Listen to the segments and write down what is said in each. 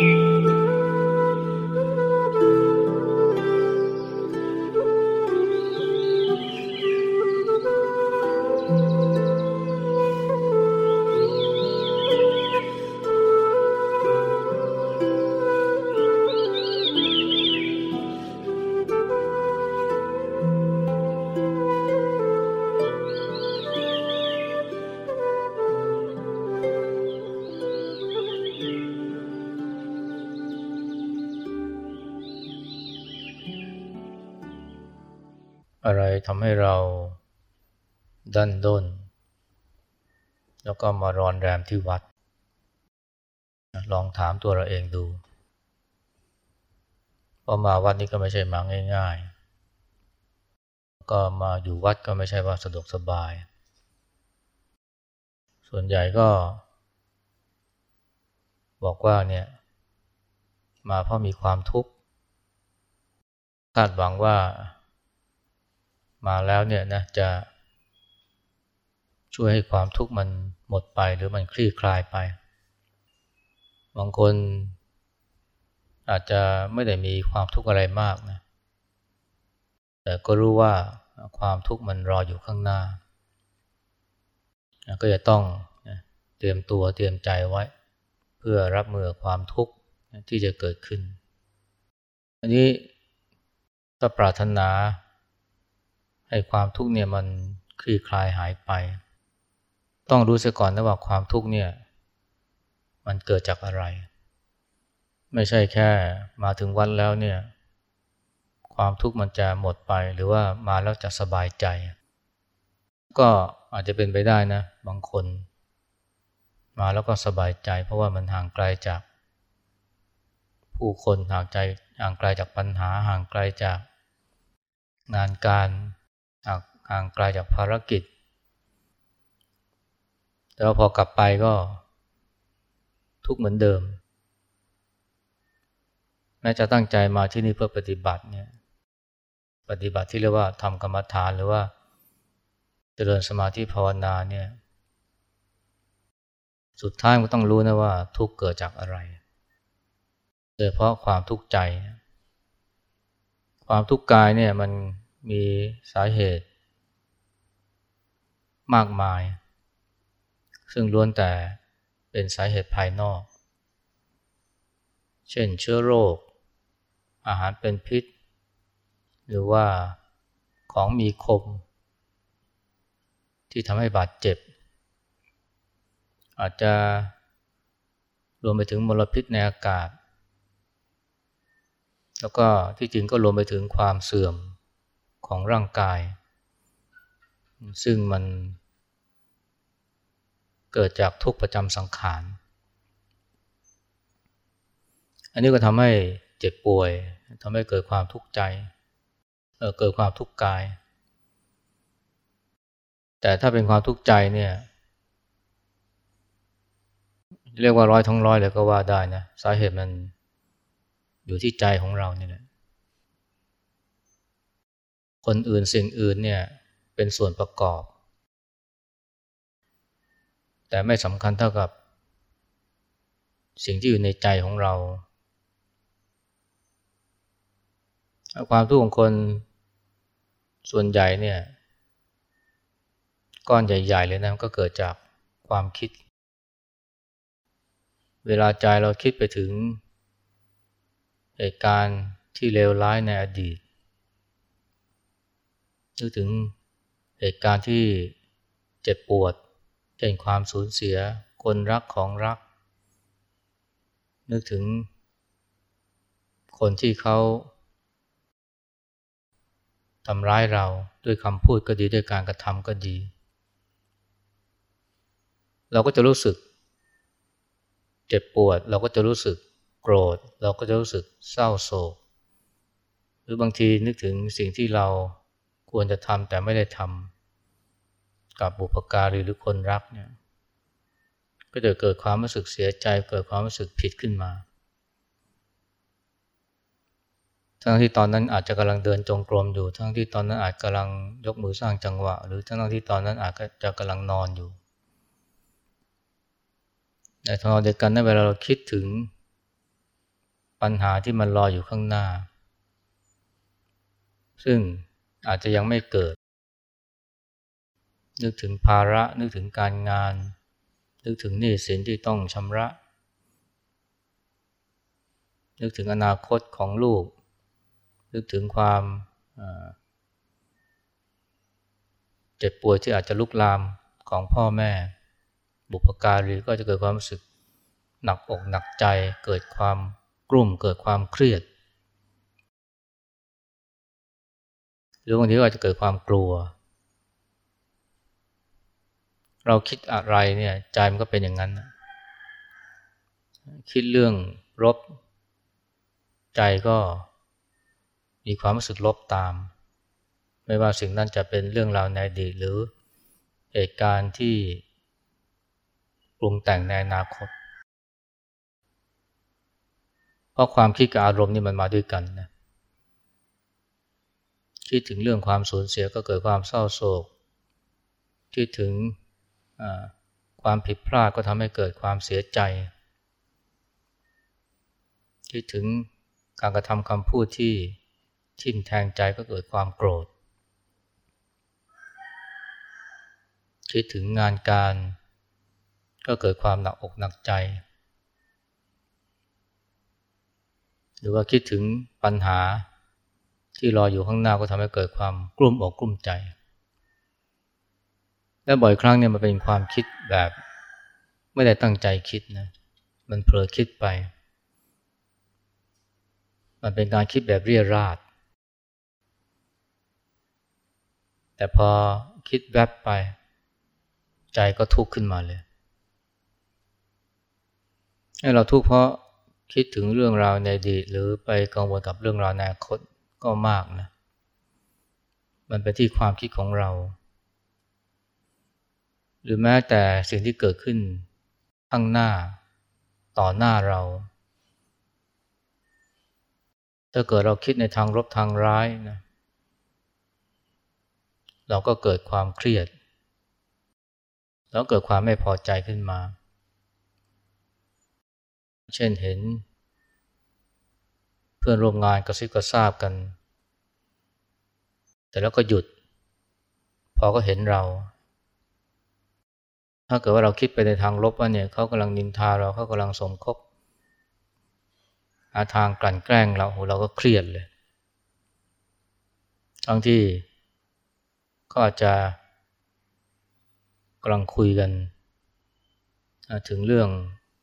อ ทำให้เราดันด้น แล้วก็มารอนแรมที่วัด ลองถามตัวเราเองดูเพราะมาวัดนี้ก็ไม่ใช่มาง่าย ๆ ก็มาอยู่วัดก็ไม่ใช่ว่าสะดวกสบาย ส่วนใหญ่ก็ บอกว่าเนี่ย มาเพราะมีความทุกข์คาดหวังว่า มาแล้วเนี่ยนะจะ ช่วยให้ความทุกข์มันหมดไปหรือมันคลี่คลายไป บางคนอาจจะไม่ได้มีความทุกข์อะไรมากนะ แต่ก็รู้ว่าความทุกข์มันรออยู่ข้างหน้า ก็จะต้องเตรียมตัวเตรียมใจไว้ เพื่อรับมือความทุกข์ที่จะเกิดขึ้น อันนี้ถ้าปรารถนา ให้ความทุกข์เนี่ยมันคลี่คลายหายไป ต้องรู้เสียก่อนนะว่าความทุกข์เนี่ยมันเกิดจากอะไร ไม่ใช่แค่มาถึงวันแล้วเนี่ยความทุกข์มันจะหมดไปหรือว่ามาแล้วจะสบายใจ ก็อาจจะเป็นไปได้นะ บางคน มาแล้วก็สบายใจ เพราะว่ามันห่างไกลจาก ผู้คนห่างใจห่างไกลจากปัญหาห่างไกลจากงานการ ห่างไกลาจากภารกิจ แต่ว่าพอกลับไปก็ทุกเหมือนเดิม แม้จะตั้งใจมาที่นี่เพื่อปฏิบัติเนี่ย ปฏิบัติที่เรียกว่าทำกรรมฐานหรือว่าเจริญสมาธิภาวนาเนี่ย สุดท้ายก็ต้องรู้นะว่าทุกเกิดจากอะไร โดยเพราะความทุกข์ใจ ความทุกข์กายเนี่ยมัน มีสาเหตุ มากมาย ซึ่งล้วนแต่เป็นสาเหตุภายนอก เช่นเชื้อโรค อาหารเป็นพิษ หรือว่าของมีคม ที่ทำให้บาดเจ็บ อาจจะรวมไปถึงมลพิษในอากาศ แล้วก็ที่จริงก็รวมไปถึงความเสื่อม ของร่างกาย ซึ่งมันเกิดจากทุกข์ประจำสังขาร อันนี้ก็ทำให้เจ็บป่วยทำให้เกิดความทุกข์ใจเเกิดความทุกข์กาย แต่ถ้าเป็นความทุกข์ใจเนี่ยเรียกว่าร้อยทั้งร้อยเลยก็ว่าได้นะสาเหตุมันอยู่ที่ใจของเรานี่แหละ คนอื่นสิ่งอื่นเนี่ยเป็นส่วนประกอบ แต่ไม่สำคัญเท่ากับ สิ่งที่อยู่ในใจของเรา ความทุกข์ของคนส่วนใหญ่เนี่ยก้อนใหญ่ๆเลยนะก็เกิดจากความคิด เวลาใจเราคิดไปถึงเหตุการณ์ที่เลวร้ายในอดีต นึกถึงเหตุการณ์ที่เจ็บปวดเช่นความสูญเสียคนรักของรัก นึกถึงคนที่เขาทำร้ายเราด้วยคำพูดก็ดีด้วยการกระทำก็ดี เราก็จะรู้สึก เจ็บปวดเราก็จะรู้สึกโกรธ เราก็จะรู้สึกเศร้าโศก หรือบางทีนึกถึงสิ่งที่เรา ควรจะทำแต่ไม่ได้ทำกับบุพการีหรือคนรักเนี่ยก็จะเกิดความรู้สึกเสียใจ เกิดความรู้สึกผิดขึ้นมา ทั้งที่ตอนนั้นอาจจะกำลังเดินจงกรมอยู่ ทั้งที่ตอนนั้นอาจกำลังยกมือสร้างจังหวะ หรือทั้งที่ตอนนั้นอาจจะกำลังนอนอยู่ในทางเดียวกันในเวลาเราคิดถึงปัญหาที่มันรออยู่ข้างหน้า ซึ่ง อาจจะยังไม่เกิด นึกถึงภาระนึกถึงการงาน นึกถึงหนี้สินที่ต้องชำระ นึกถึงอนาคตของลูก นึกถึงความเจ็บป่วยที่อาจจะลุกลามของพ่อแม่ บุพการีก็จะเกิดความรู้สึกหนักอกหนักใจ เกิดความกลุ่มเกิดความเครียด รือบางทีก็อาจจะเกิดความกลัว เราคิดอะไรเนี่ยใจมันก็เป็นอย่างนั้น คิดเรื่องลบใจก็มีความรู้สึกลบตาม ไม่ว่าสิ่งนั้นจะเป็นเรื่องราวในอดีตหรือเหตุการณ์ที่ปรุงแต่งในอนาคต เพราะความคิดกับอารมณ์นี่มันมาด้วยกันนะ คิดถึงเรื่องความสูญเสียก็เกิดความเศร้าโศก คิดถึงความผิดพลาดก็ทำให้เกิดความเสียใจ คิดถึงการกระทำคำพูดที่ทิ่มแทงใจก็เกิดความโกรธ คิดถึงงานการก็เกิดความหนักอกหนักใจ หรือว่าคิดถึงปัญหา ที่รออยู่ข้างหน้าก็ทำให้เกิดความกลุ้มอกกลุ้มใจ และบ่อยครั้งเนี่ยมันเป็นความคิดแบบ ไม่ได้ตั้งใจคิดนะ มันเผลอคิดไป มันเป็นการคิดแบบเรียราดแต่พอคิดแวบไป ใจก็ทุกข์ขึ้นมาเลยให้เราทุกข์เพราะคิดถึงเรื่องราวในอดีตหรือไปกังวลกับเรื่องราวในอนาคต ก็มากนะ มันเป็นที่ความคิดของเรา หรือแม้แต่สิ่งที่เกิดขึ้นข้างหน้าต่อหน้าเรา ถ้าเกิดเราคิดในทางลบทางร้ายนะ เราก็เกิดความเครียด แล้วเกิดความไม่พอใจขึ้นมา เช่นเห็น เพื่อนร่วมงานกระซิบกระซาบกัน แต่แล้วก็หยุด พอก็เห็นเรา ถ้าเกิดว่าเราคิดไปในทางลบว่าเนี่ยเขากำลังนินทาเราเขากำลังสมคบหาทางกลั่นแกล้งเราโหเราก็เครียดเลยทั้งที่ก็อาจจะกำลังคุยกัน ถึงเรื่อง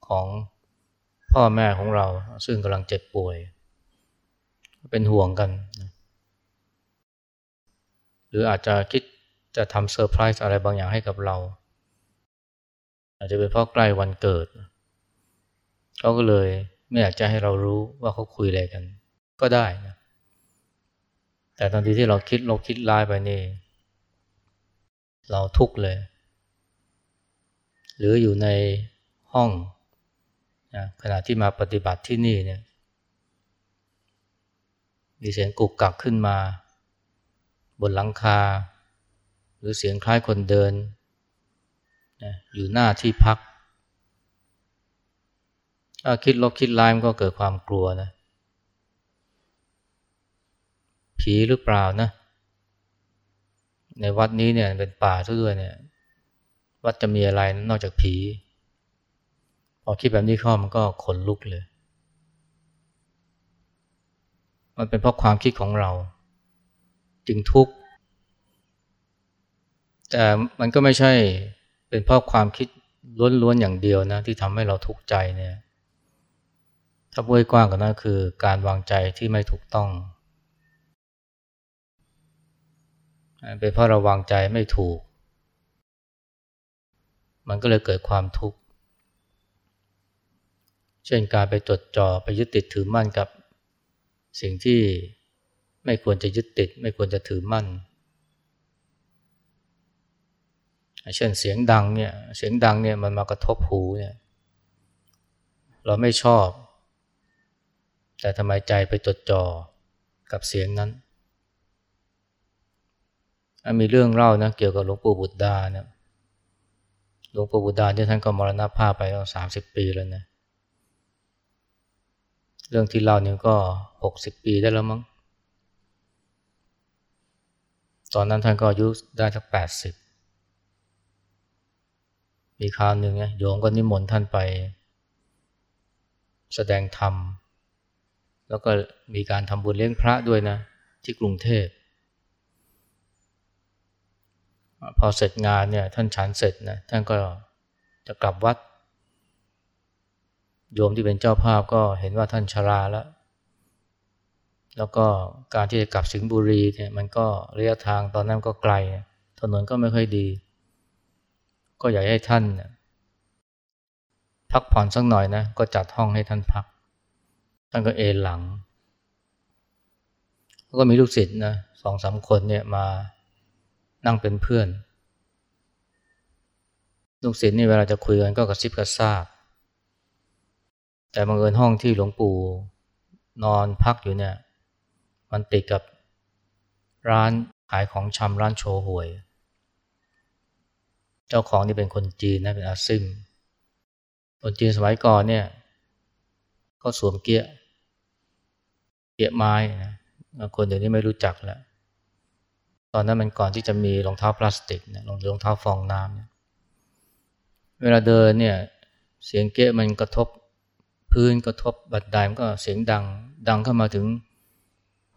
ของพ่อแม่ของเราซึ่งกำลังเจ็บป่วย เป็นห่วงกัน หรืออาจจะคิดจะทำเซอร์ไพรส์อะไรบางอย่างให้กับเรา อาจจะเป็นเพราะใกล้วันเกิด เขาก็เลยไม่อยากจะให้เรารู้ว่าเขาคุยอะไรกัน ก็ได้นะแต่ตอนที่ที่เราคิดลบคิดร้ายไปนี่ เราทุกข์เลย หรืออยู่ในห้องนะขณะที่มาปฏิบัติที่นี่เนี่ย มีเสียงกุกกักขึ้นมา บนหลังคา หรือเสียงคล้ายคนเดินนะอยู่หน้าที่พัก ถ้าคิดลบคิดร้ายมันก็เกิดความกลัวนะ ผีหรือเปล่านะ ในวัดนี้เนี่ยเป็นป่าซะด้วยเนี่ยว่าจะมีอะไรนอกจากผี พอคิดแบบนี้เข้ามันก็ขนลุกเลย มันเป็นเพราะความคิดของเรา จึงทุกข์ แต่มันก็ไม่ใช่เป็นเพราะความคิดล้วนๆอย่างเดียวนะที่ทำให้เราทุกข์ใจเนี่ย ถ้าพูดกว้างกว่านั้นคือการวางใจที่ไม่ถูกต้อง เป็นเพราะเราวางใจไม่ถูก มันก็เลยเกิดความทุกข์ เช่นการไปจดจ่อไปยึดติดถือมั่นกับ สิ่งที่ไม่ควรจะยึดติด ไม่ควรจะถือมั่น เช่นเสียงดังเนี่ย เสียงดังเนี่ยมันมากระทบหูเนี่ย เราไม่ชอบ แต่ทำไมใจไปจดจ่อกับเสียงนั้น มีเรื่องเล่านะเกี่ยวกับหลวงปู่บุตรดาเนี่ยหลวงปู่บุตรดาที่ท่านก็มรณภาพไปตั้งสามสิบปีแล้วนะ เรื่องที่เล่าเนี่ยก็หกสิบปีได้แล้วมั้ง ตอนนั้นท่านก็อายุได้สักแปดสิบมีคราวหนึ่งเนี่ยโยมก็นิมนต์ท่านไป แสดงธรรม แล้วก็มีการทำบุญเลี้ยงพระด้วยนะ ที่กรุงเทพ พอเสร็จงานเนี่ยท่านฉันเสร็จนะท่านก็จะกลับวัด โยมที่เป็นเจ้าภาพก็เห็นว่าท่านชราแล้ว แล้วก็การที่จะกลับสิงห์บุรีเนี่ยมันก็ระยะทางตอนนั้นก็ไกล ถนนก็ไม่ค่อยดี ก็อยากให้ท่าน พักผ่อนสักหน่อยนะ ก็จัดห้องให้ท่านพัก ท่านก็เอนหลัง ก็มีลูกศิษย์นะสองสามคนเนี่ยมานั่งเป็นเพื่อน ลูกศิษย์นี่เวลาจะคุยกันก็กระซิบกระซาบ แต่บังเอิญห้องที่หลวงปู่นอนพักอยู่เนี่ย มันติดกับร้านขายของชำร้านโชห่วย เจ้าของนี่เป็นคนจีนนะเป็นอาซิม คนจีนสมัยก่อนเนี่ยก็สวมเกียเกี้ยไม้นะคนเดี๋ยวนี้ไม่รู้จักแล้ว ตอนนั้นมันก่อนที่จะมีรองเท้าพลาสติกนะรองเท้าฟองน้ำเนี่ยเวลาเดินเนี่ยเสียงเกี้ยมันกระทบ พื้นกระทบบันไดมันก็เสียงดัง ดังเข้ามาถึง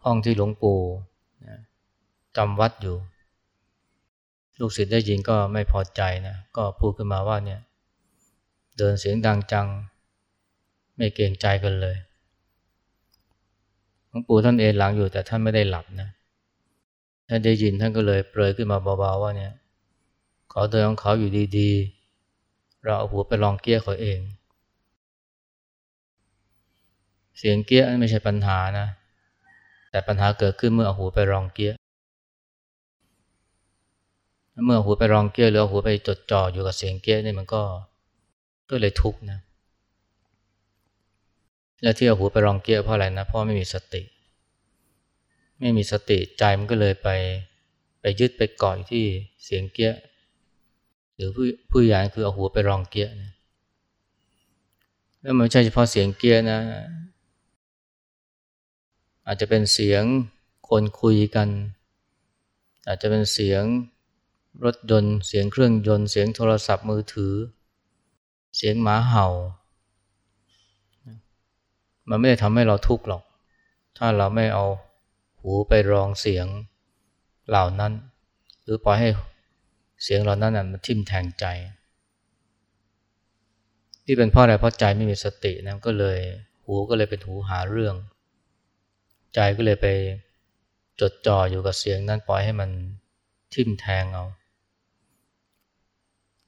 ห้องที่หลวงปู่จำวัดอยู่ ลูกศิษย์ได้ยินก็ไม่พอใจนะก็พูดขึ้นมาว่าเนี่ย เดินเสียงดังจัง ไม่เกรงใจกันเลยหลวงปู่ท่านเอนหลังอยู่แต่ท่านไม่ได้หลับนะท่านได้ยินท่านก็เลยเปรยขึ้นมาเบาๆว่าเนี่ยขาเดินของเขาอยู่ดีๆ เราเอาหัวไปลองเกี้ยเขาเอง เสียงเกี้ยไม่ใช่ปัญหานะ แต่ปัญหาเกิดขึ้นเมื่อเอาหัวไปลองเกี้ยเมื่อหูไปรองเกี้ยหรือหูไปจดจ่ออยู่กับเสียงเกี้ยนี่มันก็ก็เลยทุกข์นะ และที่เอาหูไปรองเกี้ยเพราะอะไรนะเพราะไม่มีสติ ไม่มีสติใจมันก็เลยไปไปยึดไปเกาะอยู่ที่เสียงเกี้ยหรือผู้ผู้ใหญ่คือเอาหูไปรองเกี้ยนะแล้วมันไม่ใช่เฉพาะเสียงเกี้ยนะ อาจจะเป็นเสียงคนคุยกัน อาจจะเป็นเสียงรถยนต์ เสียงเครื่องยนต์ เสียงโทรศัพท์มือถือ เสียงหมาเห่า มันไม่ได้ทำให้เราทุกข์หรอก ถ้าเราไม่เอาหูไปรองเสียงเหล่านั้น หรือปล่อยให้เสียงเหล่านั้นมันทิ่มแทงใจ ที่เป็นเพราะอะไรเพราะใจไม่มีสตินะก็เลยหูก็เลยเป็นหูหาเรื่อง ใจก็เลยไปจดจ่ออยู่กับเสียงนั้นปล่อยให้มันทิ่มแทงเอา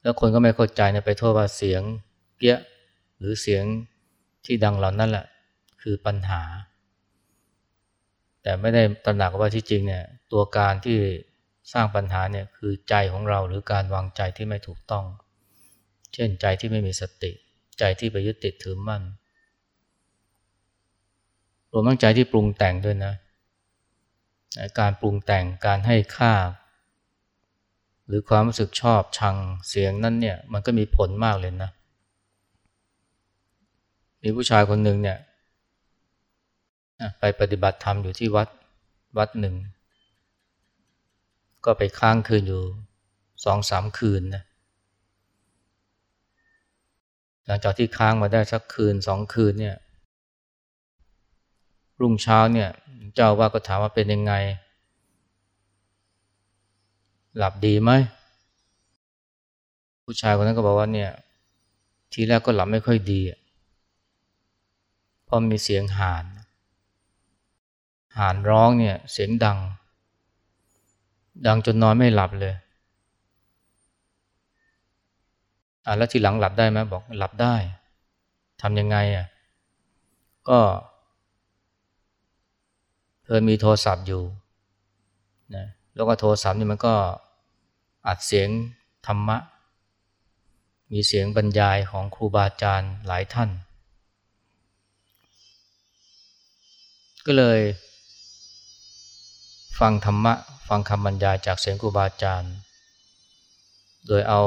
แล้วคนก็ไม่เข้าใจนะไปโทษว่าเสียงเกี้ยหรือเสียงที่ดังเหล่านั้นแหละคือปัญหา แต่ไม่ได้ตระหนักว่าที่จริงเนี่ยตัวการที่สร้างปัญหาเนี่ยคือใจของเราหรือการวางใจที่ไม่ถูกต้อง เช่นใจที่ไม่มีสติ ใจที่ไปยึดติดถือมั่น รวมทั้งใจที่ปรุงแต่งด้วยนะ การปรุงแต่งการให้ค่า หรือความรู้สึกชอบชังเสียงนั้นเนี่ยมันก็มีผลมากเลยนะ มีผู้ชายคนหนึ่งเนี่ยไปปฏิบัติธรรมอยู่ที่วัดวัดหนึ่ง ก็ไปค้างคืนอยู่สองสามคืนนะหลังจากที่ค้างมาได้สักคืนสองคืนเนี่ย รุ่งเช้าเนี่ย เจ้าว่าก็ถามว่าเป็นยังไง หลับดีไหม ผู้ชายคนนั้นก็บอกว่าเนี่ย ทีแรกก็หลับไม่ค่อยดีเพราะมีเสียงห่านห่านร้องเนี่ย เสียงดัง ดังจนนอนไม่หลับเลยอ่าแล้วทีหลังหลับได้ไหมบอกหลับได้ทำยังไงอะก็ เธอมีโทรศัพท์อยู่นะแล้วก็โทรศัพท์นี่มันก็อัดเสียงธรรมะ มีเสียงบรรยายของครูบาอาจารย์หลายท่าน ก็เลยฟังธรรมะ ฟังคำบรรยายจากเสียงครูบาอาจารย์ โดยเอา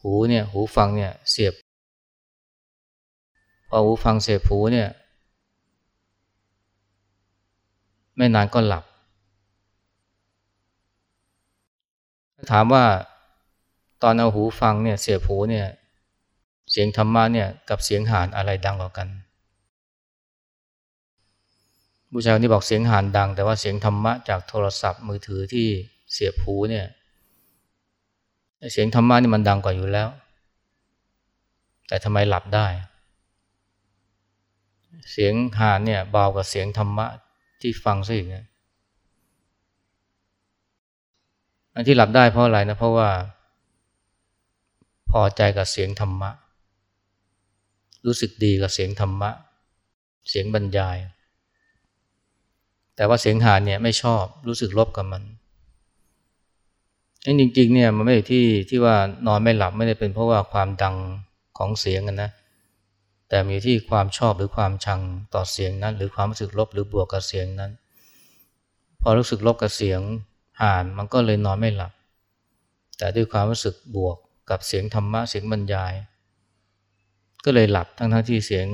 หูเนี่ยหูฟังเนี่ยเสียบ พอหูฟังเสียบหูเนี่ย ไม่นานก็หลับ ถามว่าตอนเอาหูฟังเนี่ยเสียบหูเนี่ยเสียงธรรมะเนี่ยกับเสียงห่านอะไรดังกว่ากันผู้ชายคนนี้บอกเสียงห่านดัง แต่ว่าเสียงธรรมะจากโทรศัพท์มือถือที่เสียบหูเนี่ยเสียงธรรมะนี่มันดังกว่าอยู่แล้ว แต่ทำไมหลับได้ เสียงห่านเนี่ยเบากว่าเสียงธรรมะ ที่ฟังซะอีกนะอันที่หลับได้เพราะอะไรนะ เพราะว่า พอใจกับเสียงธรรมะ รู้สึกดีกับเสียงธรรมะ เสียงบรรยาย แต่ว่าเสียงหานเนี่ยไม่ชอบรู้สึกลบกับมันจริงๆเนี่ยมันไม่ได้ที่ที่ว่านอนไม่หลับไม่ได้เป็นเพราะว่าความดังของเสียงกันนะ แต่มีที่ความชอบหรือความชังต่อเสียงนั้น หรือความรู้สึกลบหรือบวกกับเสียงนั้น พอรู้สึกลบกับเสียงห่านมันก็เลยนอนไม่หลับ แต่ด้วยความรู้สึกบวกกับเสียงธรรมะเสียงบรรยาย ก็เลยหลับทั้งทั้งที่เสียง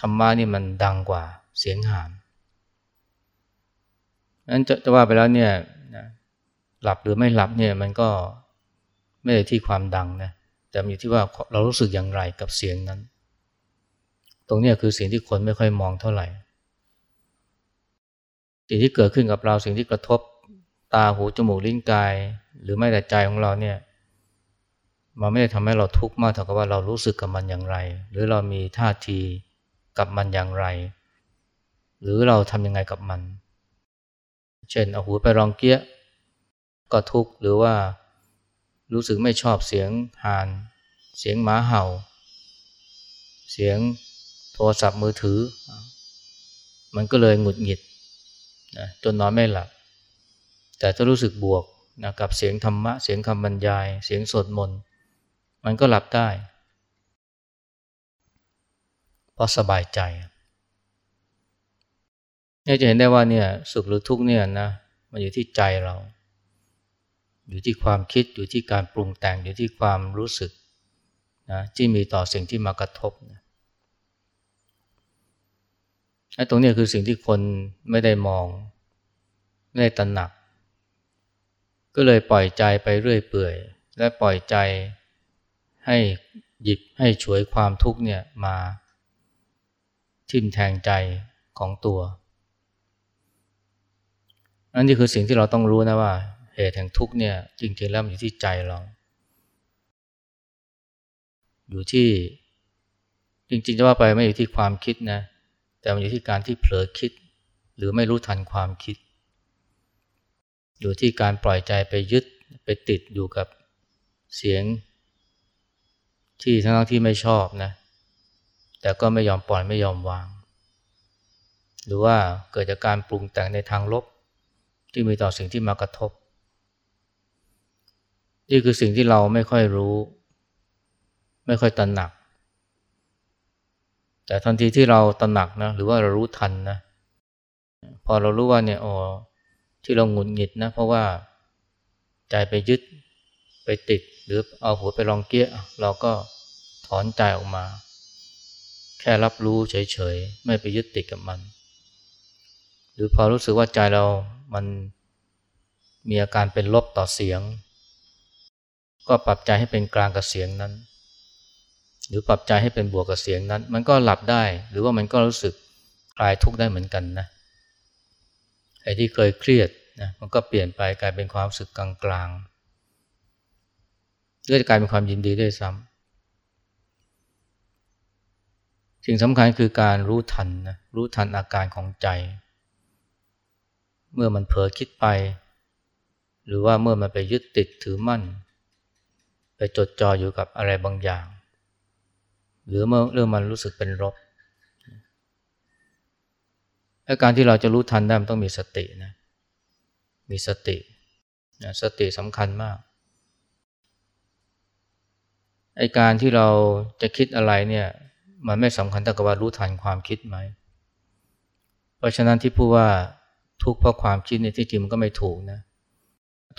ธรรมะนี่มันดังกว่าเสียงห่านนั้นจะจะว่าไปแล้วเนี่ยหลับหรือไม่หลับเนี่ยมันก็ไม่ได้ที่ความดังนะแต่มีที่ว่าเรารู้สึกอย่างไรกับเสียงนั้น ตรงนี้คือสิ่งที่คนไม่ค่อยมองเท่าไหร่ สิ่งที่เกิดขึ้นกับเราสิ่งที่กระทบตาหูจมูกลิ้นกาย หรือไม่แต่ใจของเราเนี่ยมันไม่ได้ทำให้เราทุกข์มากเท่ากับว่าเรารู้สึกกับมันอย่างไร หรือเรามีท่าทีกับมันอย่างไร หรือเราทำยังไงกับมัน เช่นเอาหูไปรองเกี้ยก็ทุกข์หรือว่ารู้สึกไม่ชอบเสียงห่าน เสียงหมาเห่า เสียง รศัพท์มือถือ มันก็เลยหงุดหงิดนะจนนอนไม่หลับ แต่ถ้ารู้สึกบวกนะกับเสียงธรรมะ เสียงคำบรรยาย เสียงสวดมนต์มันก็หลับได้เพราะสบายใจเนี่ยจะเห็นได้ว่าเนี่ยสุขหรือทุกข์เนี่ยนะมันอยู่ที่ใจเรา อยู่ที่ความคิดอยู่ที่การปรุงแต่งอยู่ที่ความรู้สึกนะที่มีต่อสิ่งที่มากระทบนะ ไอ้ตรงนี้คือสิ่งที่คนไม่ได้มอง ไม่ได้ตระหนัก ก็เลยปล่อยใจไปเรื่อยเปื่อย และปล่อยใจให้หยิบให้ช่วยความทุกข์เนี่ยมาทิ่มแทงใจของตัว อันนี้คือสิ่งที่เราต้องรู้นะว่า เหตุแห่งทุกข์เนี่ยจริงๆแล้วมันอยู่ที่ใจเรา อยู่ที่จริงๆจะว่าไปไม่อยู่ที่ความคิดนะ แต่มันอยู่ที่การที่เผลอคิด หรือไม่รู้ทันความคิด อยู่ที่การปล่อยใจไปยึดไปติดอยู่กับเสียง ที่ทั้งที่ไม่ชอบนะ แต่ก็ไม่ยอมปล่อยไม่ยอมวาง หรือว่าเกิดจากการปรุงแต่งในทางลบ ที่มีต่อสิ่งที่มากระทบ นี่คือสิ่งที่เราไม่ค่อยรู้ ไม่ค่อยตระหนัก แต่ทันทีที่เราตระหนักนะหรือว่าเรารู้ทันนะพอเรารู้ว่าเนี่ยอ๋อที่เราหงุดหงิดนะ เพราะว่าใจไปยึดไปติด หรือเอาหัวไปลองเกี้ยเราก็ถอนใจออกมา แค่รับรู้เฉยๆ ไม่ไปยึดติดกับมัน หรือพอรู้สึกว่าใจเรามันมีอาการเป็นลบต่อเสียง ก็ปรับใจให้เป็นกลางกับเสียงนั้น หรือปรับใจให้เป็นบวกกับเสียงนั้น มันก็หลับได้ หรือว่ามันก็รู้สึกคลายทุกข์ได้เหมือนกันนะไอ้ที่เคยเครียดนะมันก็เปลี่ยนไปกลายเป็นความรู้สึกกลางกลางเรื่อยกลายเป็นความยินดีด้วยซ้ำสิ่งสำคัญคือการรู้ทันนะรู้ทันอาการของใจ เมื่อมันเผลอคิดไป หรือว่าเมื่อมันไปยึดติดถือมั่น ไปจดจ่ออยู่กับอะไรบางอย่าง หรือเมื่อเรื่องมันรู้สึกเป็นลบอาการที่เราจะรู้ทันได้มันต้องมีสตินะมีสตินะสติสำคัญมากไอการที่เราจะคิดอะไรเนี่ย มันไม่สำคัญแต่กับว่ารู้ทันความคิดไหม เพราะฉะนั้นที่พูดว่าทุกข์เพราะความคิดเนี่ยที่จริงมันก็ไม่ถูกนะ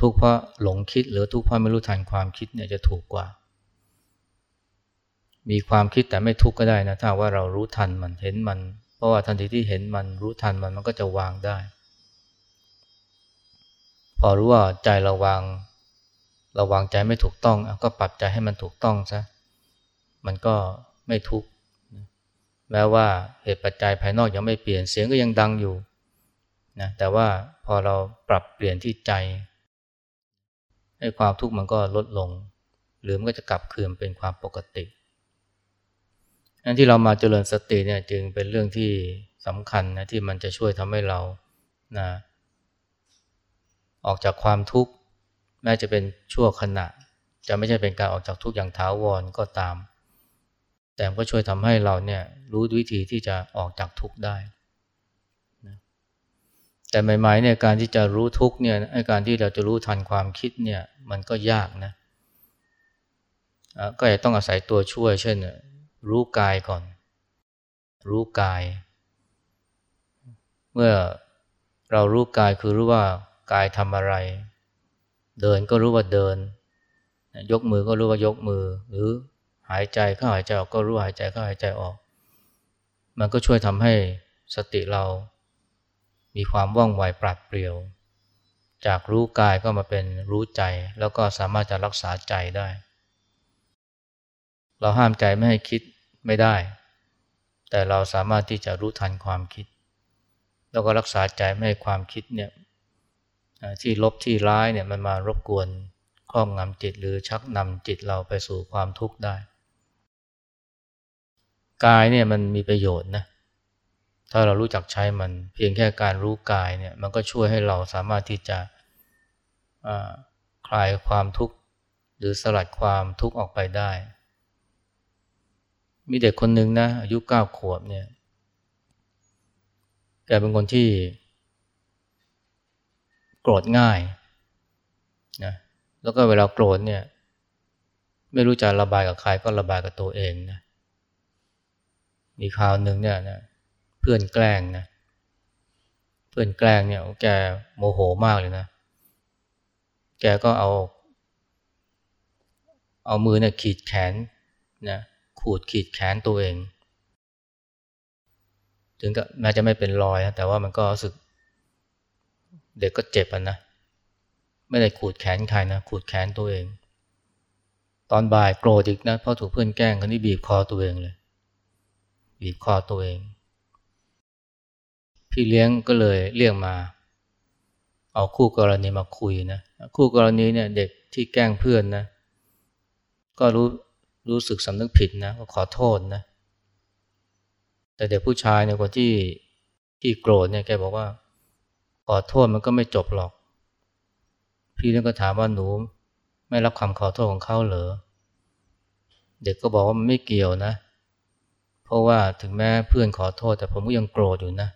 ทุกข์เพราะหลงคิดหรือทุกข์เพราะไม่รู้ทันความคิดเนี่ยจะถูกกว่า มีความคิดแต่ไม่ทุกข์ก็ได้นะถ้าว่าเรารู้ทันมันเห็นมัน เพราะว่าทันทีที่เห็นมันรู้ทันมันมันก็จะวางได้ พอรู้ว่าใจเราวางเราวางใจไม่ถูกต้องก็ปรับใจให้มันถูกต้องซะมันก็ไม่ทุกข์แม้ว่าเหตุปัจจัยภายนอกยังไม่เปลี่ยนเสียงก็ยังดังอยู่นะแต่ว่าพอเราปรับเปลี่ยนที่ใจให้ความทุกข์มันก็ลดลง หรือมันก็จะกลับคืนเป็นความปกติ อันที่เรามาเจริญสติเนี่ยจึงเป็นเรื่องที่สำคัญนะที่มันจะช่วยทำให้เรานะออกจากความทุกข์แม้จะเป็นชั่วขณะ จะไม่ใช่เป็นการออกจากทุกข์อย่างท้าวรก็ตาม แต่ก็ช่วยทำให้เราเนี่ยรู้วิธีที่จะออกจากทุกข์ได้นะแต่ใหม่ๆเนี่ยการที่จะรู้ทุกข์เนี่ยการที่เราจะรู้ทันความคิดเนี่ยมันก็ยากนะก็จะต้องอาศัยตัวช่วยเช่น รู้กายก่อน รู้กาย เมื่อเรารู้กายคือรู้ว่ากายทำอะไร เดินก็รู้ว่าเดิน ยกมือก็รู้ว่ายกมือ หรือหายใจเข้าหายใจออกก็รู้หายใจเข้าหายใจออก มันก็ช่วยทำให้สติเรา มีความว่องไวปราดเปรียว จากรู้กายก็มาเป็นรู้ใจ แล้วก็สามารถจะรักษาใจได้ เราห้ามใจไม่ให้คิด ไม่ได้ แต่เราสามารถที่จะรู้ทันความคิด แล้วก็รักษาใจไม่ให้ความคิดเนี่ยที่ลบที่ร้ายเนี่ยมันมารบกวนครอบงำจิตหรือชักนำจิตเราไปสู่ความทุกข์ได้ กายเนี่ยมันมีประโยชน์นะถ้าเรารู้จักใช้มันเพียงแค่การรู้กายเนี่ยมันก็ช่วยให้เราสามารถที่จะคลายความทุกข์หรือสลัดความทุกข์ออกไปได้ มีเด็กคนหนึ่งนะอายุเก้าขวบเนี่ยแกเป็นคนที่ โกรธง่ายนะแล้วก็เวลาโกรธเนี่ย ไม่รู้จะระบายกับใครก็ระบายกับตัวเองนะมีคราวหนึ่งเนี่ยนะเพื่อนแกล้งนะเพื่อนแกล้งเนี่ยแกโมโหมากเลยนะ แกก็เอา เอามือเนี่ยขีดแขนนะ ขูดขีดแขนตัวเอง ถึงกับแม้จะไม่เป็นรอยนะแต่ว่ามันก็รู้สึก เด็กก็เจ็บอะนะ ไม่ได้ขูดแขนใครนะ ขูดแขนตัวเอง ตอนบ่ายโกรธอีกนะเพราะถูกเพื่อนแกล้งคนนี้บีบคอตัวเองเลย บีบคอตัวเอง พี่เลี้ยงก็เลยเรียกมา เอาคู่กรณีมาคุยนะ คู่กรณีเนี่ยเด็กที่แกล้งเพื่อนนะ ก็รู้ รู้สึกสำนึกผิดนะก็ขอโทษนะ แต่เด็กผู้ชายเนี่ยคนที่ที่โกรธเนี่ยแกบอกว่า ขอโทษมันก็ไม่จบหรอก พี่นั่นก็ถามว่าหนูไม่รับคำขอโทษของเขาเหรอ เด็กก็บอกว่ามันไม่เกี่ยวนะ เพราะว่าถึงแม้เพื่อนขอโทษ แต่ผมก็ยังโกรธอยู่นะ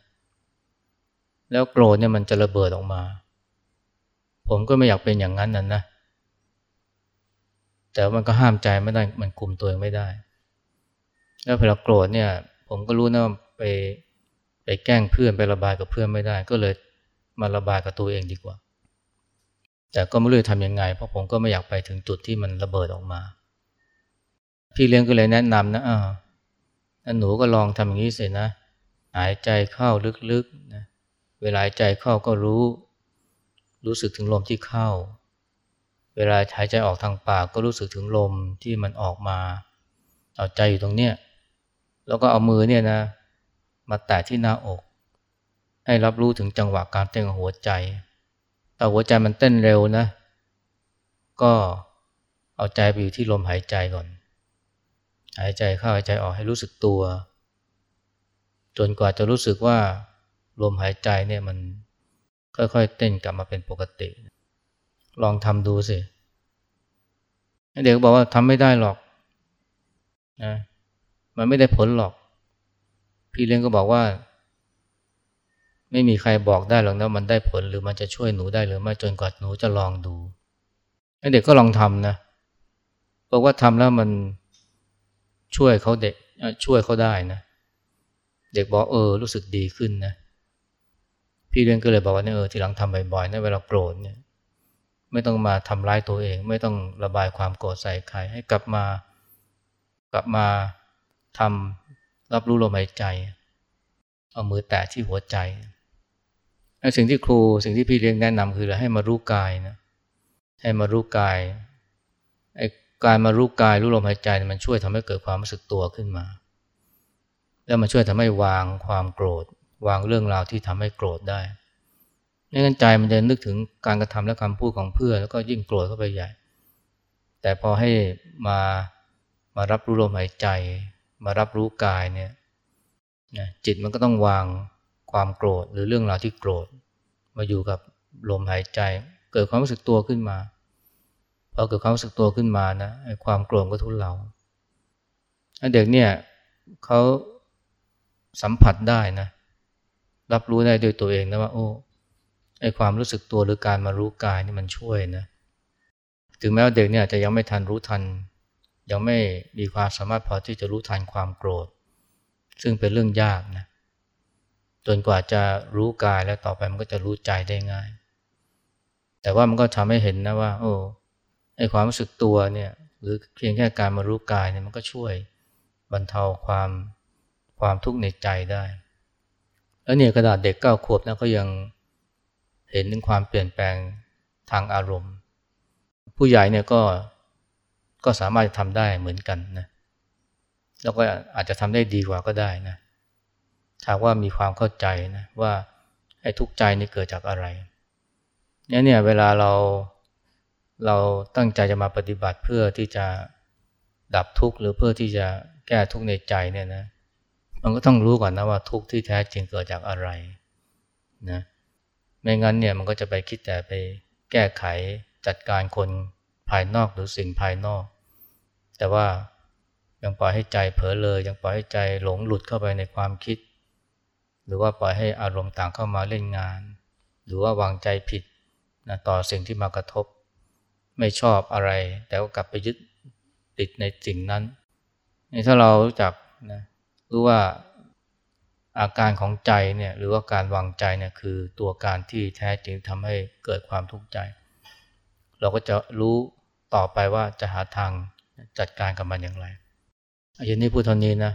แล้วโกรธเนี่ยมันจะระเบิดออกมา ผมก็ไม่อยากเป็นอย่างนั้นนั่นนะ แต่มันก็ห้ามใจไม่ได้มันคุมตัวเองไม่ได้ แล้วพอเราโกรธเนี่ย ผมก็รู้นะว่าไปไปแกล้งเพื่อนไประบายกับเพื่อนไม่ได้ ก็เลยมาระบายกับตัวเองดีกว่า แต่ก็ไม่รู้จะทำยังไง เพราะผมก็ไม่อยากไปถึงจุดที่มันระเบิดออกมา พี่เลี้ยงก็เลยแนะนำนะอ่าหนูก็ลองทำอย่างนี้สินะ หายใจเข้าลึกๆนะเวลาหายใจเข้าก็รู้ รู้สึกถึงลมที่เข้า เวลาหายใจออกทางปากก็รู้สึกถึงลมที่มันออกมาเอาใจอยู่ตรงเนี้ยแล้วก็เอามือเนี่ยนะ มาแตะที่หน้าอก ให้รับรู้ถึงจังหวะการเต้นของหัวใจแต่หัวใจมันเต้นเร็วนะ ก็เอาใจไปอยู่ที่ลมหายใจก่อน หายใจเข้าหายใจออกให้รู้สึกตัว จนกว่าจะรู้สึกว่าลมหายใจเนี่ยมันค่อยๆเต้นกลับมาเป็นปกติ ลองทำดูสิเด็กบอกว่าทำไม่ได้หรอกนะมันไม่ได้ผลหรอก พี่เลี้ยงก็บอกว่า ไม่มีใครบอกได้หรอกนะมันได้ผลหรือมันจะช่วยหนูได้หรือไม่จนกว่าหนูจะลองดูเด็กก็ลองทำนะบอกว่าทำแล้วมันช่วยเขาเด็กช่วยเขาได้นะ เด็กบอกเออรู้สึกดีขึ้นนะ พี่เลี้ยงก็เลยบอกว่าเนี่ยเออทีหลังทำบ่อยๆนะเวลาโกรธเนี่ย ไม่ต้องมาทำร้ายตัวเอง ไม่ต้องระบายความโกรธใส่ใครให้กลับมากลับมาทำรับรู้ลมหายใจ เอามือแตะที่หัวใจสิ่งที่ครูสิ่งที่พี่เลี้ยงแนะนำคือให้มารู้กายนะให้มารู้กายไอ้การมารู้กายรู้ลมหายใจมันช่วยทำให้เกิดความรู้สึกตัวขึ้นมา แล้วมันช่วยทำให้วางความโกรธ วางเรื่องราวที่ทำให้โกรธได้ ไม่งั้นใจมันจะนึกถึงการกระทำและคำพูดของเพื่อนแล้วก็ยิ่งโกรธเข้าไปใหญ่ แต่พอให้มามารับรู้ลมหายใจ มารับรู้กายเนี่ยจิตมันก็ต้องวางความโกรธหรือเรื่องราวที่โกรธ มาอยู่กับลมหายใจ เกิดความรู้สึกตัวขึ้นมาพอเกิดความรู้สึกตัวขึ้นมานะความโกรธก็ทุเลาเด็กเนี่ยเขาสัมผัสได้นะรับรู้ได้ด้วยตัวเองนะว่าโอ้ ไอ้ความรู้สึกตัวหรือการมารู้กายนี่มันช่วยนะ ถึงแม้ว่าเด็กเนี่ยจะยังไม่ทันรู้ทัน ยังไม่มีความสามารถพอที่จะรู้ทันความโกรธ ซึ่งเป็นเรื่องยากนะ จนกว่าจะรู้กายแล้วต่อไปมันก็จะรู้ใจได้ง่าย แต่ว่ามันก็ทำให้เห็นนะว่า โอ้ ไอความรู้สึกตัวเนี่ย หรือเพียงแค่การมารู้กายเนี่ยมันก็ช่วยบรรเทาความความทุกข์ในใจได้ แล้วเนี่ยกระดาษเด็กเก้าขวบนะก็ยัง เห็นถึงความเปลี่ยนแปลงทางอารมณ์ ผู้ใหญ่เนี่ยก็ก็สามารถทำได้เหมือนกันนะแล้วก็อาจจะทำได้ดีกว่าก็ได้นะถ้าว่ามีความเข้าใจนะว่าไอ้ทุกข์ใจนี่เกิดจากอะไรเนี่ยเนี่ยเวลาเราเราตั้งใจจะมาปฏิบัติเพื่อที่จะดับทุกข์หรือเพื่อที่จะแก้ทุกข์ในใจเนี่ยนะมันก็ต้องรู้ก่อนนะว่าทุกข์ที่แท้จริงเกิดจากอะไรนะ ไม่งั้นเนี่ยมันก็จะไปคิดแต่ไปแก้ไขจัดการคนภายนอกหรือสิ่งภายนอก แต่ว่ายังปล่อยให้ใจเผลอเลย ยังปล่อยให้ใจหลงหลุดเข้าไปในความคิด หรือว่าปล่อยให้อารมณ์ต่างเข้ามาเล่นงาน หรือว่าวางใจผิดนะต่อสิ่งที่มากระทบ ไม่ชอบอะไร แต่ก็กลับไปยึดติดในสิ่งนั้นนี่ถ้าเรารู้จักนะรู้ว่า อาการของใจเนี่ยหรือว่าการวางใจเนี่ยคือตัวการที่แท้จริงทำให้เกิดความทุกข์ใจ เราก็จะรู้ต่อไปว่าจะหาทางจัดการกับมันอย่างไรอันนี้พูดเท่านี้นะ